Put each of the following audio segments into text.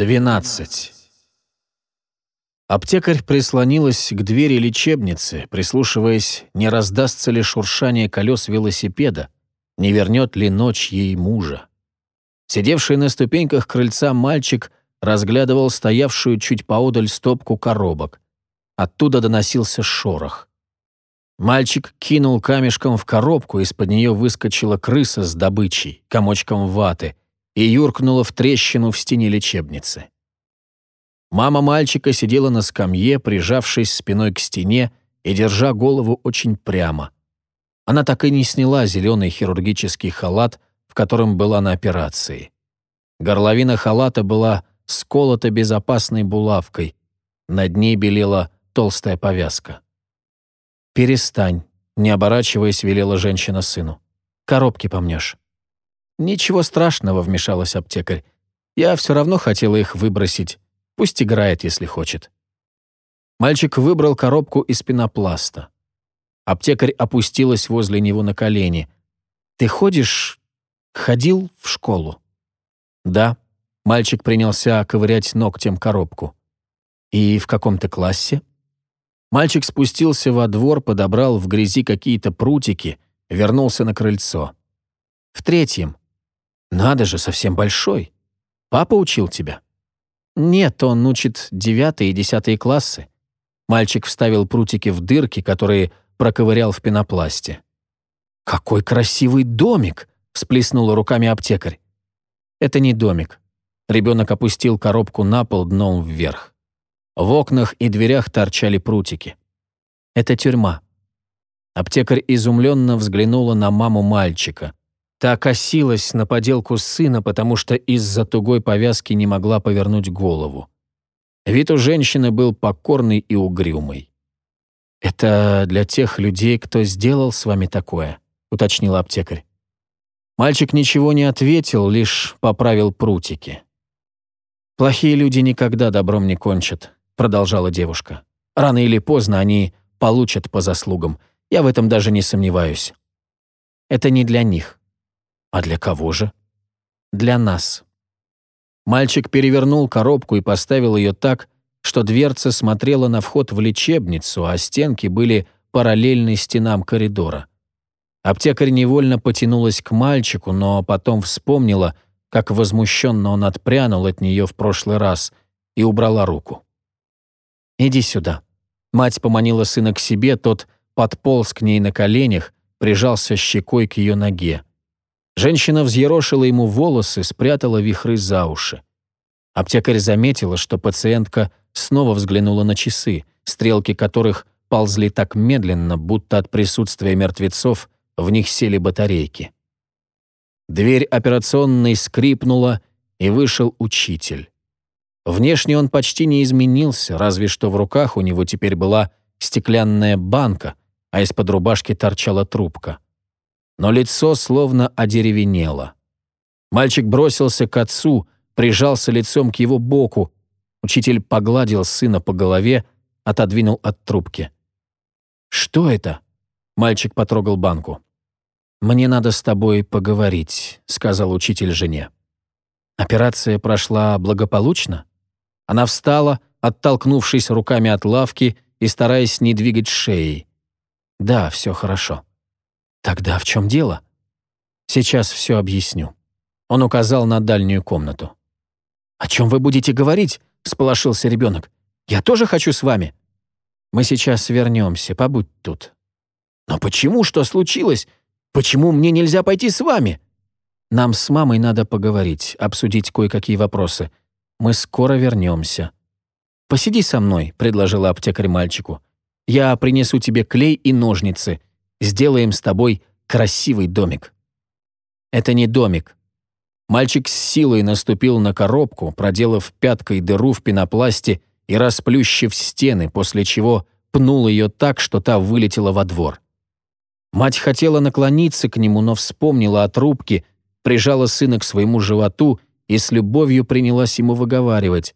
12. Аптекарь прислонилась к двери лечебницы, прислушиваясь, не раздастся ли шуршание колес велосипеда, не вернет ли ночь ей мужа. Сидевший на ступеньках крыльца мальчик разглядывал стоявшую чуть поодаль стопку коробок. Оттуда доносился шорох. Мальчик кинул камешком в коробку, из-под нее выскочила крыса с добычей, комочком ваты, и юркнула в трещину в стене лечебницы. Мама мальчика сидела на скамье, прижавшись спиной к стене и держа голову очень прямо. Она так и не сняла зеленый хирургический халат, в котором была на операции. Горловина халата была сколота безопасной булавкой, над ней белела толстая повязка. «Перестань», — не оборачиваясь, велела женщина сыну. «Коробки помнешь». «Ничего страшного», — вмешалась аптекарь. «Я все равно хотела их выбросить. Пусть играет, если хочет». Мальчик выбрал коробку из пенопласта. Аптекарь опустилась возле него на колени. «Ты ходишь... ходил в школу?» «Да». Мальчик принялся ковырять ногтем коробку. «И в каком-то классе?» Мальчик спустился во двор, подобрал в грязи какие-то прутики, вернулся на крыльцо. «В третьем. «Надо же, совсем большой. Папа учил тебя?» «Нет, он учит девятые и десятые классы». Мальчик вставил прутики в дырки, которые проковырял в пенопласте. «Какой красивый домик!» — всплеснула руками аптекарь. «Это не домик». Ребенок опустил коробку на пол дном вверх. В окнах и дверях торчали прутики. «Это тюрьма». Аптекарь изумленно взглянула на маму мальчика. Та косилась на поделку сына, потому что из-за тугой повязки не могла повернуть голову. Вид у женщины был покорный и угрюмый. «Это для тех людей, кто сделал с вами такое», — уточнил аптекарь. Мальчик ничего не ответил, лишь поправил прутики. «Плохие люди никогда добром не кончат», — продолжала девушка. «Рано или поздно они получат по заслугам. Я в этом даже не сомневаюсь. Это не для них. А для кого же? Для нас. Мальчик перевернул коробку и поставил ее так, что дверца смотрела на вход в лечебницу, а стенки были параллельны стенам коридора. Аптекарь невольно потянулась к мальчику, но потом вспомнила, как возмущенно он отпрянул от нее в прошлый раз и убрала руку. «Иди сюда». Мать поманила сына к себе, тот подполз к ней на коленях, прижался щекой к ее ноге. Женщина взъерошила ему волосы, спрятала вихры за уши. Аптекарь заметила, что пациентка снова взглянула на часы, стрелки которых ползли так медленно, будто от присутствия мертвецов в них сели батарейки. Дверь операционной скрипнула, и вышел учитель. Внешне он почти не изменился, разве что в руках у него теперь была стеклянная банка, а из-под рубашки торчала трубка но лицо словно одеревенело. Мальчик бросился к отцу, прижался лицом к его боку. Учитель погладил сына по голове, отодвинул от трубки. «Что это?» — мальчик потрогал банку. «Мне надо с тобой поговорить», — сказал учитель жене. Операция прошла благополучно. Она встала, оттолкнувшись руками от лавки и стараясь не двигать шеей. «Да, все хорошо». Тогда в чем дело? Сейчас все объясню. Он указал на дальнюю комнату. «О чем вы будете говорить?» — сполошился ребенок. «Я тоже хочу с вами». «Мы сейчас вернемся, побудь тут». «Но почему? Что случилось? Почему мне нельзя пойти с вами?» «Нам с мамой надо поговорить, обсудить кое-какие вопросы. Мы скоро вернемся». «Посиди со мной», — предложила аптекарь мальчику. «Я принесу тебе клей и ножницы. Сделаем с тобой красивый домик». Это не домик. Мальчик с силой наступил на коробку, проделав пяткой дыру в пенопласте и расплющив стены, после чего пнул ее так, что та вылетела во двор. Мать хотела наклониться к нему, но вспомнила о трубке, прижала сына к своему животу и с любовью принялась ему выговаривать.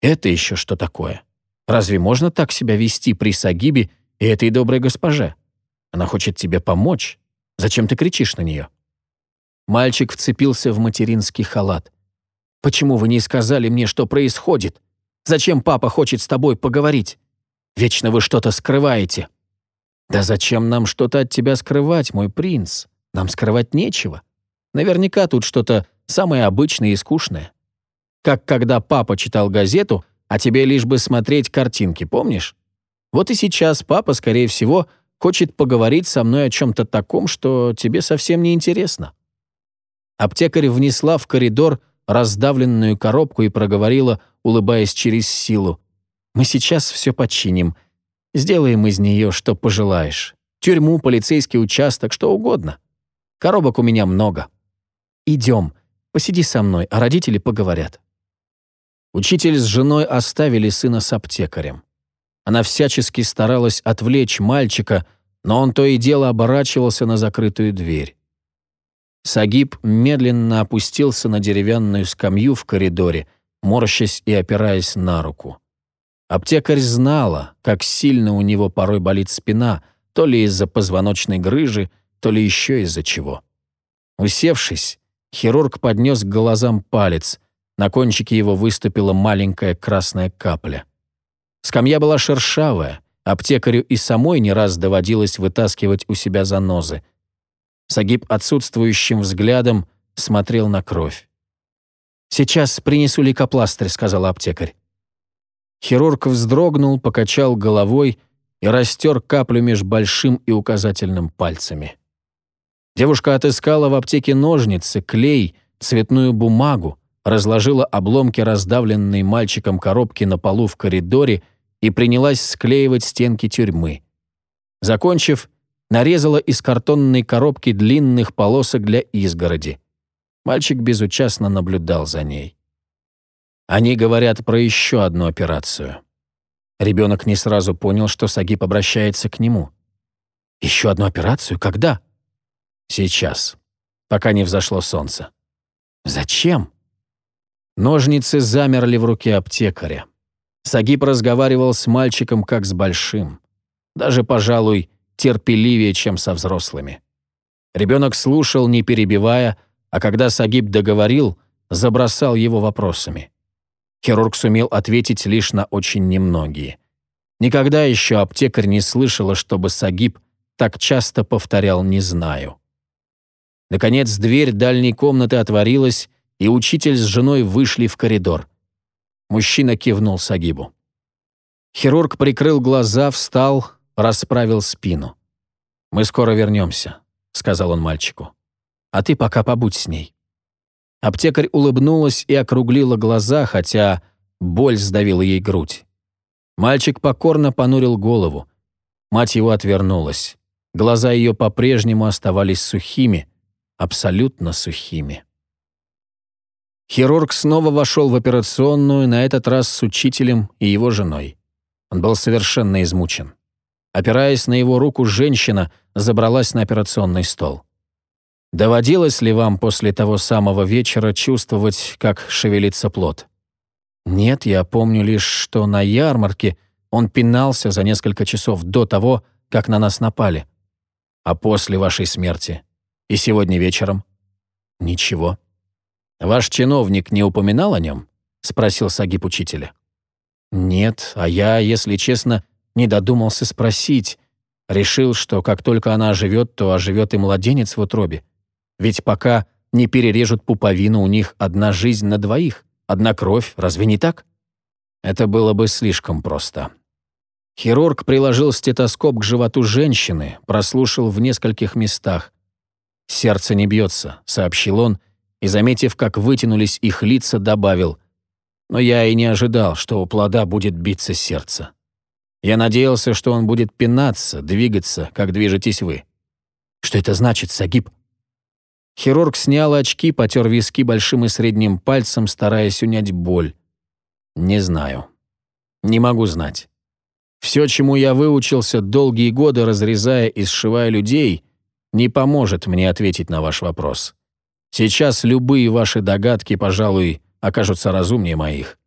«Это еще что такое? Разве можно так себя вести при Сагибе и этой доброй госпоже?» Она хочет тебе помочь. Зачем ты кричишь на нее?» Мальчик вцепился в материнский халат. Почему вы не сказали мне, что происходит? Зачем папа хочет с тобой поговорить? Вечно вы что-то скрываете». «Да зачем нам что-то от тебя скрывать, мой принц? Нам скрывать нечего. Наверняка тут что-то самое обычное и скучное. Как когда папа читал газету, а тебе лишь бы смотреть картинки, помнишь? Вот и сейчас папа, скорее всего, хочет поговорить со мной о чем-то таком, что тебе совсем не интересно». Аптекарь внесла в коридор раздавленную коробку и проговорила, улыбаясь через силу. «Мы сейчас все починим. Сделаем из нее, что пожелаешь. Тюрьму, полицейский участок, что угодно. Коробок у меня много. Идем, посиди со мной, а родители поговорят». Учитель с женой оставили сына с аптекарем. Она всячески старалась отвлечь мальчика, но он то и дело оборачивался на закрытую дверь. Сагиб медленно опустился на деревянную скамью в коридоре, морщась и опираясь на руку. Аптекарь знала, как сильно у него порой болит спина, то ли из-за позвоночной грыжи, то ли еще из-за чего. Усевшись, хирург поднес к глазам палец, на кончике его выступила маленькая красная капля. Скамья была шершавая, аптекарю и самой не раз доводилось вытаскивать у себя занозы. Сагиб отсутствующим взглядом смотрел на кровь. «Сейчас принесу лейкопластырь», — сказал аптекарь. Хирург вздрогнул, покачал головой и растер каплю меж большим и указательным пальцами. Девушка отыскала в аптеке ножницы, клей, цветную бумагу, разложила обломки раздавленной мальчиком коробки на полу в коридоре и принялась склеивать стенки тюрьмы. Закончив, нарезала из картонной коробки длинных полосок для изгороди. Мальчик безучастно наблюдал за ней. Они говорят про еще одну операцию. Ребенок не сразу понял, что Сагиб обращается к нему. «Еще одну операцию? Когда?» «Сейчас, пока не взошло солнце». «Зачем?» Ножницы замерли в руке аптекаря. Сагиб разговаривал с мальчиком как с большим. Даже, пожалуй, терпеливее, чем со взрослыми. Ребенок слушал, не перебивая, а когда Сагиб договорил, забросал его вопросами. Хирург сумел ответить лишь на очень немногие. Никогда еще аптекарь не слышала, чтобы Сагиб так часто повторял «не знаю». Наконец, дверь дальней комнаты отворилась, и учитель с женой вышли в коридор. Мужчина кивнул Сагибу. Хирург прикрыл глаза, встал, расправил спину. «Мы скоро вернемся», — сказал он мальчику. «А ты пока побудь с ней». Аптекарь улыбнулась и округлила глаза, хотя боль сдавила ей грудь. Мальчик покорно понурил голову. Мать его отвернулась. Глаза ее по-прежнему оставались сухими, абсолютно сухими. Хирург снова вошел в операционную, на этот раз с учителем и его женой. Он был совершенно измучен. Опираясь на его руку, женщина забралась на операционный стол. «Доводилось ли вам после того самого вечера чувствовать, как шевелится плод?» «Нет, я помню лишь, что на ярмарке он пинался за несколько часов до того, как на нас напали. А после вашей смерти? И сегодня вечером?» «Ничего». «Ваш чиновник не упоминал о нем?» — спросил Сагиб учителя. «Нет, а я, если честно, не додумался спросить. Решил, что как только она оживет, то оживет и младенец в утробе. Ведь пока не перережут пуповину, у них одна жизнь на двоих, одна кровь, разве не так? Это было бы слишком просто. Хирург приложил стетоскоп к животу женщины, прослушал в нескольких местах. «Сердце не бьется», — сообщил он, и, заметив, как вытянулись их лица, добавил, «Но я и не ожидал, что у плода будет биться сердце». Я надеялся, что он будет пинаться, двигаться, как движетесь вы. Что это значит, Сагиб? Хирург снял очки, потер виски большим и средним пальцем, стараясь унять боль. Не знаю. Не могу знать. Все, чему я выучился долгие годы, разрезая и сшивая людей, не поможет мне ответить на ваш вопрос. Сейчас любые ваши догадки, пожалуй, окажутся разумнее моих.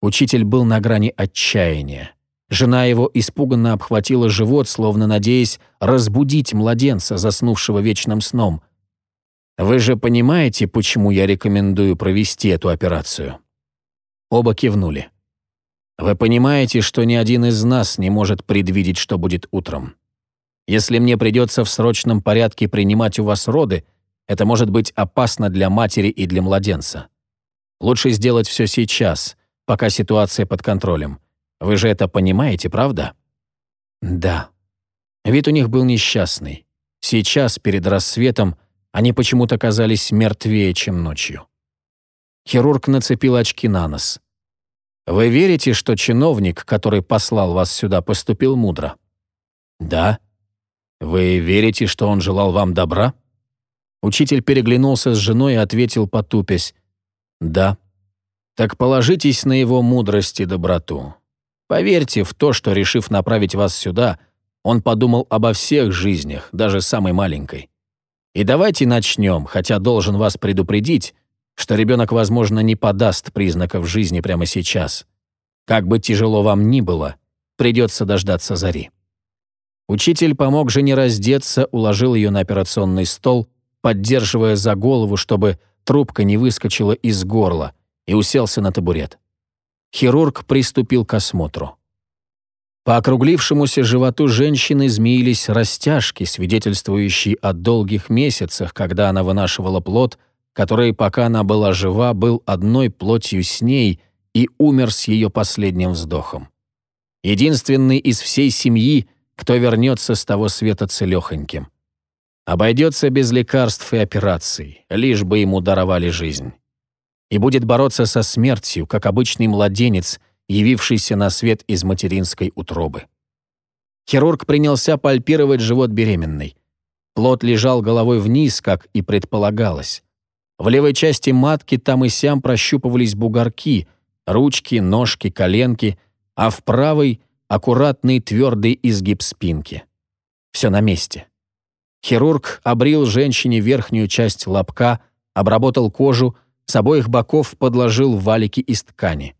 Учитель был на грани отчаяния. Жена его испуганно обхватила живот, словно надеясь разбудить младенца, заснувшего вечным сном. Вы же понимаете, почему я рекомендую провести эту операцию?» Оба кивнули. «Вы понимаете, что ни один из нас не может предвидеть, что будет утром. Если мне придется в срочном порядке принимать у вас роды, это может быть опасно для матери и для младенца. Лучше сделать все сейчас, пока ситуация под контролем. Вы же это понимаете, правда?» «Да». Вид у них был несчастный. Сейчас, перед рассветом, они почему-то казались мертвее, чем ночью. Хирург нацепил очки на нос. «Вы верите, что чиновник, который послал вас сюда, поступил мудро?» «Да». «Вы верите, что он желал вам добра?» Учитель переглянулся с женой и ответил, потупясь. «Да». «Так положитесь на его мудрость и доброту. Поверьте в то, что, решив направить вас сюда, он подумал обо всех жизнях, даже самой маленькой. И давайте начнем, хотя должен вас предупредить, что ребенок, возможно, не подаст признаков жизни прямо сейчас. Как бы тяжело вам ни было, придется дождаться зари. Учитель помог жене раздеться, уложил ее на операционный стол, поддерживая за голову, чтобы трубка не выскочила из горла, и уселся на табурет. Хирург приступил к осмотру. По округлившемуся животу женщины змеились растяжки, свидетельствующие о долгих месяцах, когда она вынашивала плод, который, пока она была жива, был одной плотью с ней и умер с ее последним вздохом. Единственный из всей семьи, кто вернется с того света целехоньким. Обойдется без лекарств и операций, лишь бы ему даровали жизнь. И будет бороться со смертью, как обычный младенец – явившийся на свет из материнской утробы. Хирург принялся пальпировать живот беременной. Плод лежал головой вниз, как и предполагалось. В левой части матки там и сям прощупывались бугорки, ручки, ножки, коленки, а в правой — аккуратный твердый изгиб спинки. Все на месте. Хирург обрил женщине верхнюю часть лобка, обработал кожу, с обоих боков подложил валики из ткани.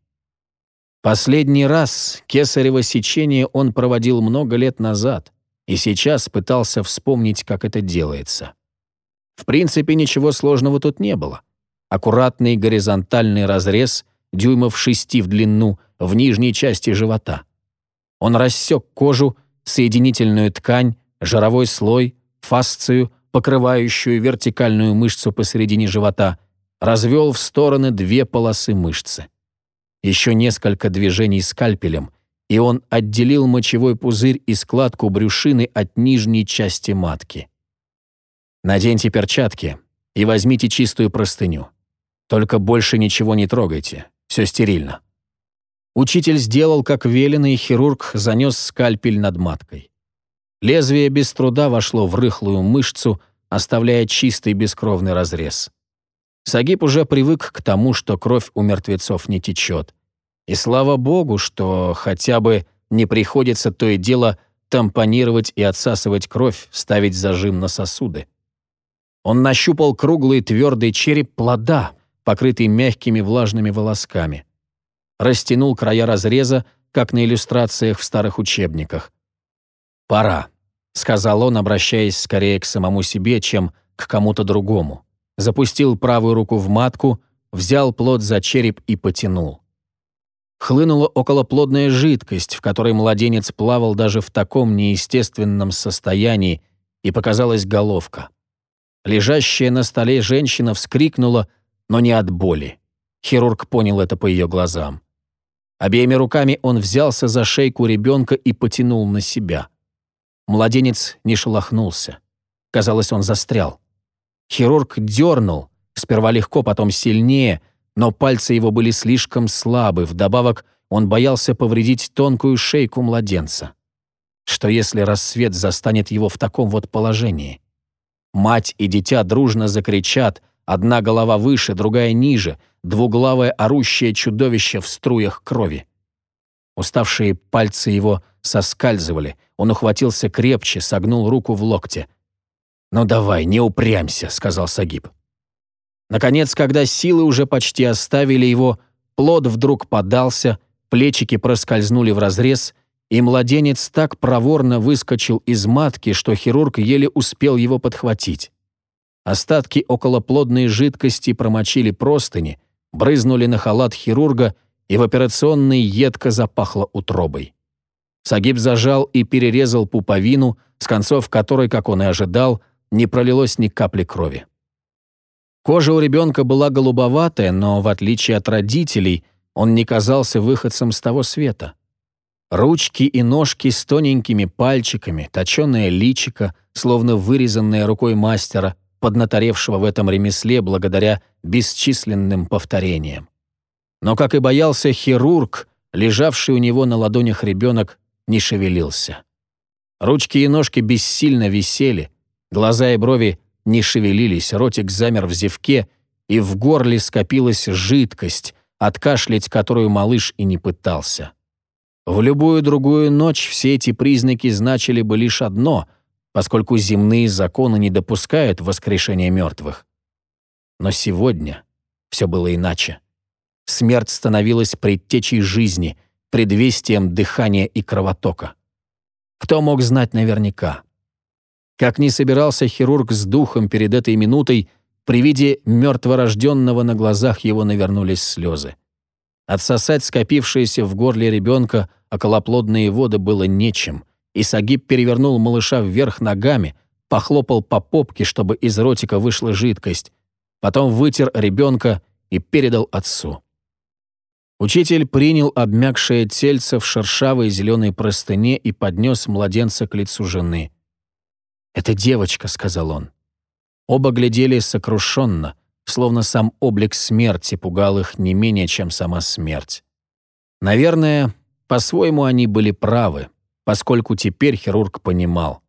Последний раз кесарево сечение он проводил много лет назад и сейчас пытался вспомнить, как это делается. В принципе, ничего сложного тут не было. Аккуратный горизонтальный разрез, дюймов шести в длину, в нижней части живота. Он рассек кожу, соединительную ткань, жировой слой, фасцию, покрывающую вертикальную мышцу посередине живота, развел в стороны две полосы мышцы. Еще несколько движений скальпелем, и он отделил мочевой пузырь и складку брюшины от нижней части матки. Наденьте перчатки и возьмите чистую простыню. Только больше ничего не трогайте, все стерильно. Учитель сделал, как велено, и хирург занес скальпель над маткой. Лезвие без труда вошло в рыхлую мышцу, оставляя чистый бескровный разрез. Сагиб уже привык к тому, что кровь у мертвецов не течет. И слава богу, что хотя бы не приходится то и дело тампонировать и отсасывать кровь, ставить зажим на сосуды. Он нащупал круглый твердый череп плода, покрытый мягкими влажными волосками. Растянул края разреза, как на иллюстрациях в старых учебниках. «Пора», — сказал он, обращаясь скорее к самому себе, чем к кому-то другому запустил правую руку в матку, взял плод за череп и потянул. Хлынула околоплодная жидкость, в которой младенец плавал даже в таком неестественном состоянии, и показалась головка. Лежащая на столе женщина вскрикнула, но не от боли. Хирург понял это по ее глазам. Обеими руками он взялся за шейку ребенка и потянул на себя. Младенец не шелохнулся. Казалось, он застрял. Хирург дернул, сперва легко, потом сильнее, но пальцы его были слишком слабы, вдобавок он боялся повредить тонкую шейку младенца. Что если рассвет застанет его в таком вот положении? Мать и дитя дружно закричат, одна голова выше, другая ниже, двуглавое орущее чудовище в струях крови. Уставшие пальцы его соскальзывали, он ухватился крепче, согнул руку в локте — «Ну давай, не упрямься», — сказал Сагиб. Наконец, когда силы уже почти оставили его, плод вдруг подался, плечики проскользнули в разрез, и младенец так проворно выскочил из матки, что хирург еле успел его подхватить. остатки околоплодной жидкости промочили простыни, брызнули на халат хирурга, и в операционной едко запахло утробой. Сагиб зажал и перерезал пуповину, с концов которой, как он и ожидал, не пролилось ни капли крови. Кожа у ребенка была голубоватая, но, в отличие от родителей, он не казался выходцем с того света. Ручки и ножки с тоненькими пальчиками, точёное личико, словно вырезанное рукой мастера, поднаторевшего в этом ремесле благодаря бесчисленным повторениям. Но, как и боялся хирург, лежавший у него на ладонях ребенок не шевелился. Ручки и ножки бессильно висели, глаза и брови не шевелились, ротик замер в зевке, и в горле скопилась жидкость, откашлять которую малыш и не пытался. В любую другую ночь все эти признаки значили бы лишь одно, поскольку земные законы не допускают воскрешения мертвых. Но сегодня все было иначе. Смерть становилась предтечей жизни, предвестием дыхания и кровотока. Кто мог знать наверняка? Как не собирался хирург с духом перед этой минутой, при виде мертворожденного на глазах его навернулись слезы. Отсосать скопившиеся в горле ребенка околоплодные воды было нечем, и Сагиб перевернул малыша вверх ногами, похлопал по попке, чтобы из ротика вышла жидкость, потом вытер ребенка и передал отцу. Учитель принял обмякшее тельце в шершавой зеленой простыне и поднес младенца к лицу жены. «Это девочка», — сказал он. Оба глядели сокрушенно, словно сам облик смерти пугал их не менее, чем сама смерть. Наверное, по-своему они были правы, поскольку теперь хирург понимал.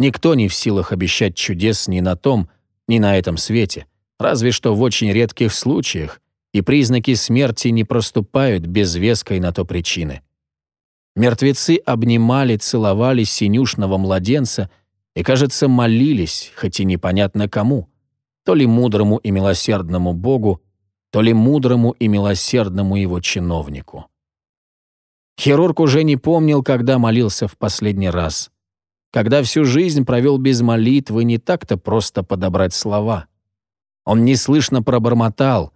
Никто не в силах обещать чудес ни на том, ни на этом свете, разве что в очень редких случаях, и признаки смерти не проступают без веской на то причины. Мертвецы обнимали, целовали синюшного младенца и, кажется, молились, хоть и непонятно кому — то ли мудрому и милосердному Богу, то ли мудрому и милосердному его чиновнику. Хирург уже не помнил, когда молился в последний раз. Когда всю жизнь провел без молитвы, не так-то просто подобрать слова. Он неслышно пробормотал.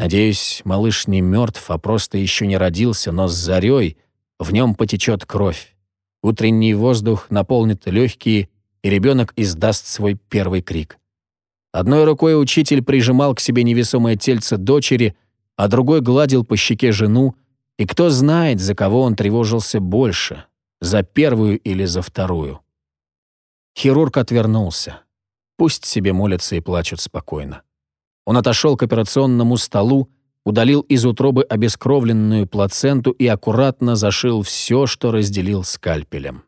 Надеюсь, малыш не мертв, а просто еще не родился, но с зарей в нем потечет кровь. Утренний воздух наполнит легкие, и ребенок издаст свой первый крик. Одной рукой учитель прижимал к себе невесомое тельце дочери, а другой гладил по щеке жену, и кто знает, за кого он тревожился больше, за первую или за вторую. Хирург отвернулся. Пусть себе молятся и плачут спокойно. Он отошел к операционному столу, удалил из утробы обескровленную плаценту и аккуратно зашил все, что разделил скальпелем.